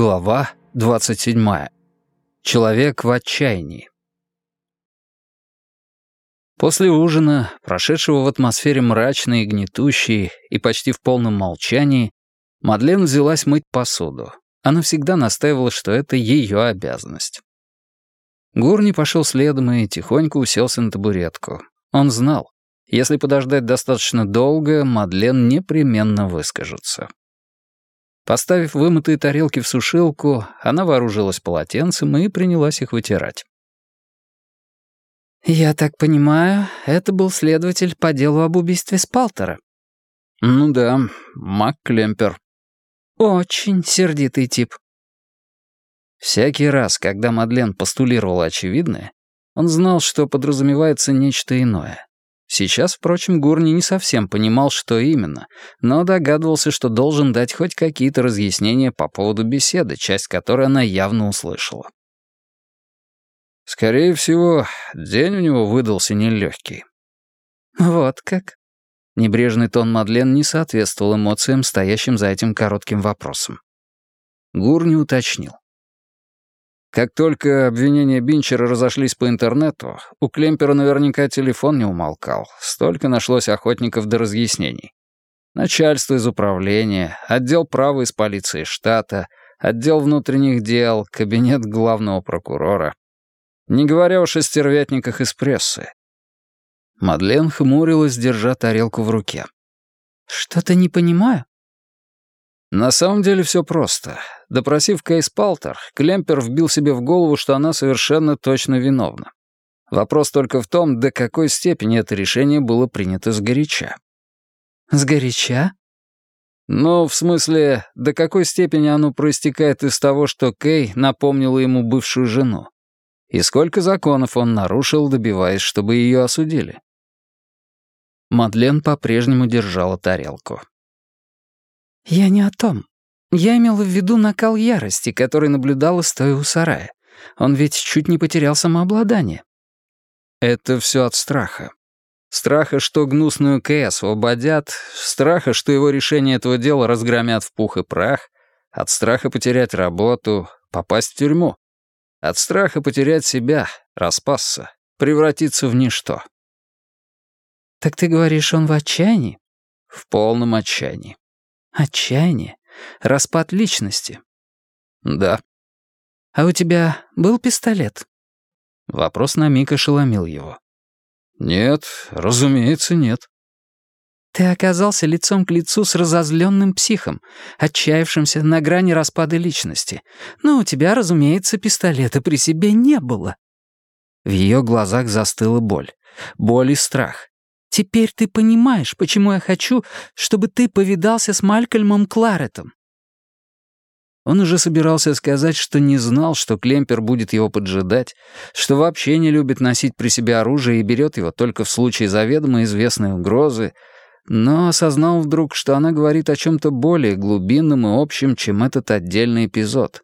Глава 27. Человек в отчаянии. После ужина, прошедшего в атмосфере мрачной и гнетущей и почти в полном молчании, Мадлен взялась мыть посуду. Она всегда настаивала, что это ее обязанность. Гурни пошел следом и тихонько уселся на табуретку. Он знал, если подождать достаточно долго, Мадлен непременно выскажется. Поставив вымытые тарелки в сушилку, она вооружилась полотенцем и принялась их вытирать. «Я так понимаю, это был следователь по делу об убийстве Спалтера?» «Ну да, Мак Клемпер». «Очень сердитый тип». Всякий раз, когда Мадлен постулировала очевидное, он знал, что подразумевается нечто иное. Сейчас, впрочем, Гурни не совсем понимал, что именно, но догадывался, что должен дать хоть какие-то разъяснения по поводу беседы, часть которой она явно услышала. Скорее всего, день у него выдался нелегкий. «Вот как?» Небрежный тон Мадлен не соответствовал эмоциям, стоящим за этим коротким вопросом. Гурни уточнил. Как только обвинения Бинчера разошлись по интернету, у Клемпера наверняка телефон не умолкал. Столько нашлось охотников до разъяснений. Начальство из управления, отдел права из полиции штата, отдел внутренних дел, кабинет главного прокурора. Не говоря уж о стервятниках из прессы. Мадлен хмурилась, держа тарелку в руке. «Что-то не понимаю». На самом деле все просто. Допросив Кейс Палтер, Клемпер вбил себе в голову, что она совершенно точно виновна. Вопрос только в том, до какой степени это решение было принято сгоряча. Сгоряча? Ну, в смысле, до какой степени оно проистекает из того, что Кей напомнила ему бывшую жену. И сколько законов он нарушил, добиваясь, чтобы ее осудили. Мадлен по-прежнему держала тарелку. «Я не о том. Я имела в виду накал ярости, который наблюдала, стоя у сарая. Он ведь чуть не потерял самообладание». «Это все от страха. Страха, что гнусную Кэй освободят, страха, что его решение этого дела разгромят в пух и прах, от страха потерять работу, попасть в тюрьму, от страха потерять себя, распасться, превратиться в ничто». «Так ты говоришь, он в отчаянии?» «В полном отчаянии». Отчаяние? Распад личности? Да. А у тебя был пистолет? Вопрос на миг ошеломил его. Нет, разумеется, нет. Ты оказался лицом к лицу с разозленным психом, отчаявшимся на грани распада личности. Но у тебя, разумеется, пистолета при себе не было. В ее глазах застыла боль. Боль и страх. Теперь ты понимаешь, почему я хочу, чтобы ты повидался с Малькольмом Кларетом». Он уже собирался сказать, что не знал, что Клемпер будет его поджидать, что вообще не любит носить при себе оружие и берет его только в случае заведомо известной угрозы, но осознал вдруг, что она говорит о чем-то более глубинном и общем, чем этот отдельный эпизод.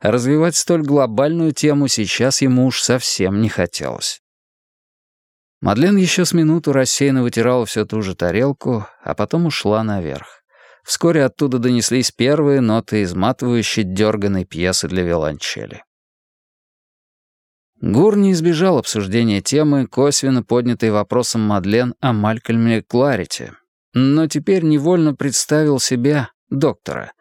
А развивать столь глобальную тему сейчас ему уж совсем не хотелось. Мадлен еще с минуту рассеянно вытирала всю ту же тарелку, а потом ушла наверх. Вскоре оттуда донеслись первые ноты изматывающей дерганой пьесы для виолончели. Гур не избежал обсуждения темы, косвенно поднятой вопросом Мадлен о Малькольме Кларите, но теперь невольно представил себя, доктора.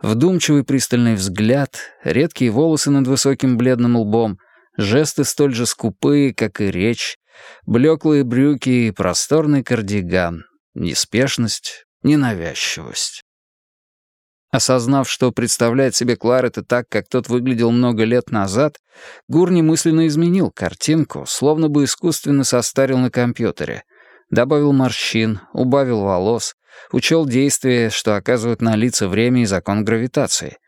Вдумчивый пристальный взгляд, редкие волосы над высоким бледным лбом, жесты столь же скупые, как и речь, Блеклые брюки и просторный кардиган. Неспешность, ненавязчивость. Осознав, что представляет себе Кларета так, как тот выглядел много лет назад, Гур немысленно изменил картинку, словно бы искусственно состарил на компьютере. Добавил морщин, убавил волос, учел действия, что оказывают на лица время и закон гравитации.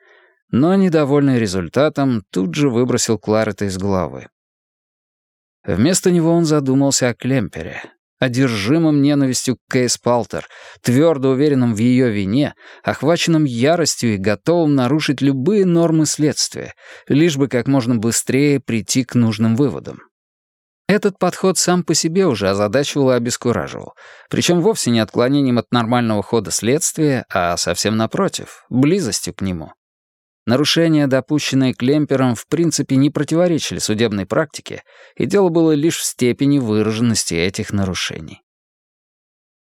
Но, недовольный результатом, тут же выбросил Кларета из головы. Вместо него он задумался о Клемпере, одержимом ненавистью к Кейс Палтер, твердо уверенном в ее вине, охваченном яростью и готовым нарушить любые нормы следствия, лишь бы как можно быстрее прийти к нужным выводам. Этот подход сам по себе уже озадачивал и обескураживал, причем вовсе не отклонением от нормального хода следствия, а совсем напротив, близостью к нему. Нарушения, допущенные Клемпером, в принципе не противоречили судебной практике, и дело было лишь в степени выраженности этих нарушений.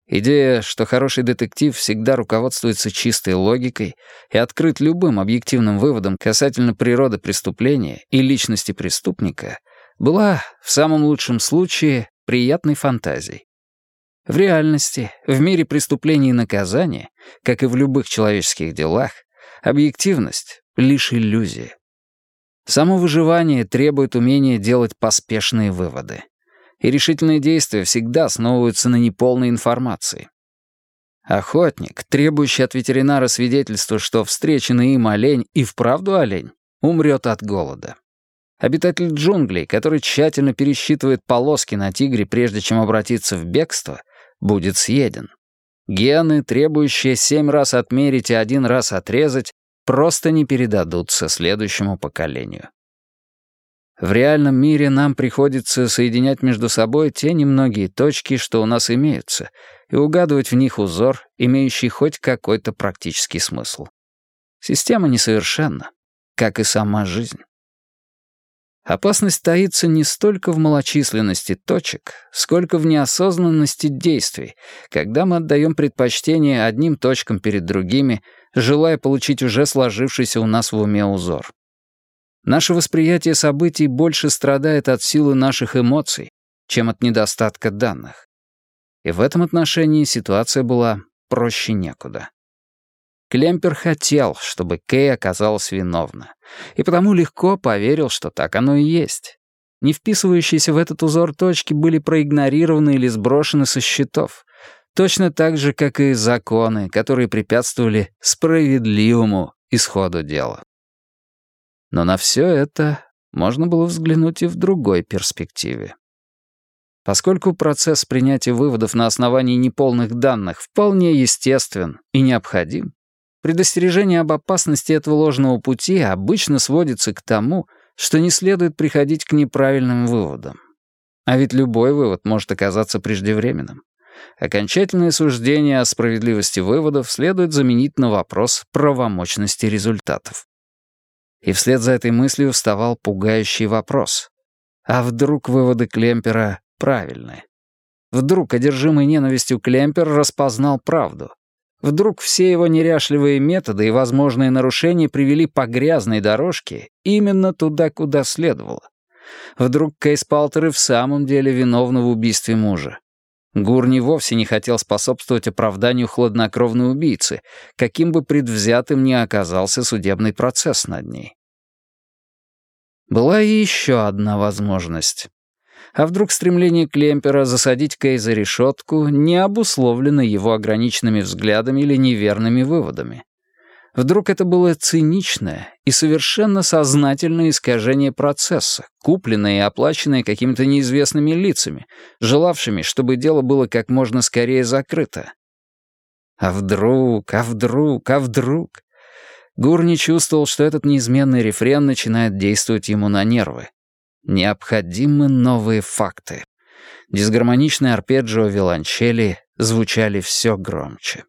Идея, что хороший детектив всегда руководствуется чистой логикой и открыт любым объективным выводом касательно природы преступления и личности преступника, была, в самом лучшем случае, приятной фантазией. В реальности, в мире преступлений и наказания, как и в любых человеческих делах, Объективность — лишь иллюзия. Само выживание требует умения делать поспешные выводы. И решительные действия всегда основываются на неполной информации. Охотник, требующий от ветеринара свидетельства, что встреченный им олень и вправду олень, умрет от голода. Обитатель джунглей, который тщательно пересчитывает полоски на тигре, прежде чем обратиться в бегство, будет съеден. Гены, требующие семь раз отмерить и один раз отрезать, просто не передадутся следующему поколению. В реальном мире нам приходится соединять между собой те немногие точки, что у нас имеются, и угадывать в них узор, имеющий хоть какой-то практический смысл. Система несовершенна, как и сама жизнь. Опасность таится не столько в малочисленности точек, сколько в неосознанности действий, когда мы отдаем предпочтение одним точкам перед другими, желая получить уже сложившийся у нас в уме узор. Наше восприятие событий больше страдает от силы наших эмоций, чем от недостатка данных. И в этом отношении ситуация была проще некуда. Клемпер хотел, чтобы Кей оказалась виновна, и потому легко поверил, что так оно и есть. Не вписывающиеся в этот узор точки были проигнорированы или сброшены со счетов, точно так же, как и законы, которые препятствовали справедливому исходу дела. Но на все это можно было взглянуть и в другой перспективе. Поскольку процесс принятия выводов на основании неполных данных вполне естествен и необходим, Предостережение об опасности этого ложного пути обычно сводится к тому, что не следует приходить к неправильным выводам. А ведь любой вывод может оказаться преждевременным. Окончательное суждение о справедливости выводов следует заменить на вопрос правомочности результатов. И вслед за этой мыслью вставал пугающий вопрос. А вдруг выводы Клемпера правильные? Вдруг одержимый ненавистью Клемпер распознал правду? Вдруг все его неряшливые методы и возможные нарушения привели по грязной дорожке именно туда, куда следовало. Вдруг Кейс Палтер и в самом деле виновна в убийстве мужа. Гурни вовсе не хотел способствовать оправданию хладнокровной убийцы, каким бы предвзятым ни оказался судебный процесс над ней. Была и еще одна возможность. А вдруг стремление Клемпера засадить Кей за решетку не обусловлено его ограниченными взглядами или неверными выводами? Вдруг это было циничное и совершенно сознательное искажение процесса, купленное и оплаченное какими-то неизвестными лицами, желавшими, чтобы дело было как можно скорее закрыто? А вдруг, а вдруг, а вдруг? Гурни чувствовал, что этот неизменный рефрен начинает действовать ему на нервы. Необходимы новые факты. Дисгармоничные арпеджио виолончели звучали все громче.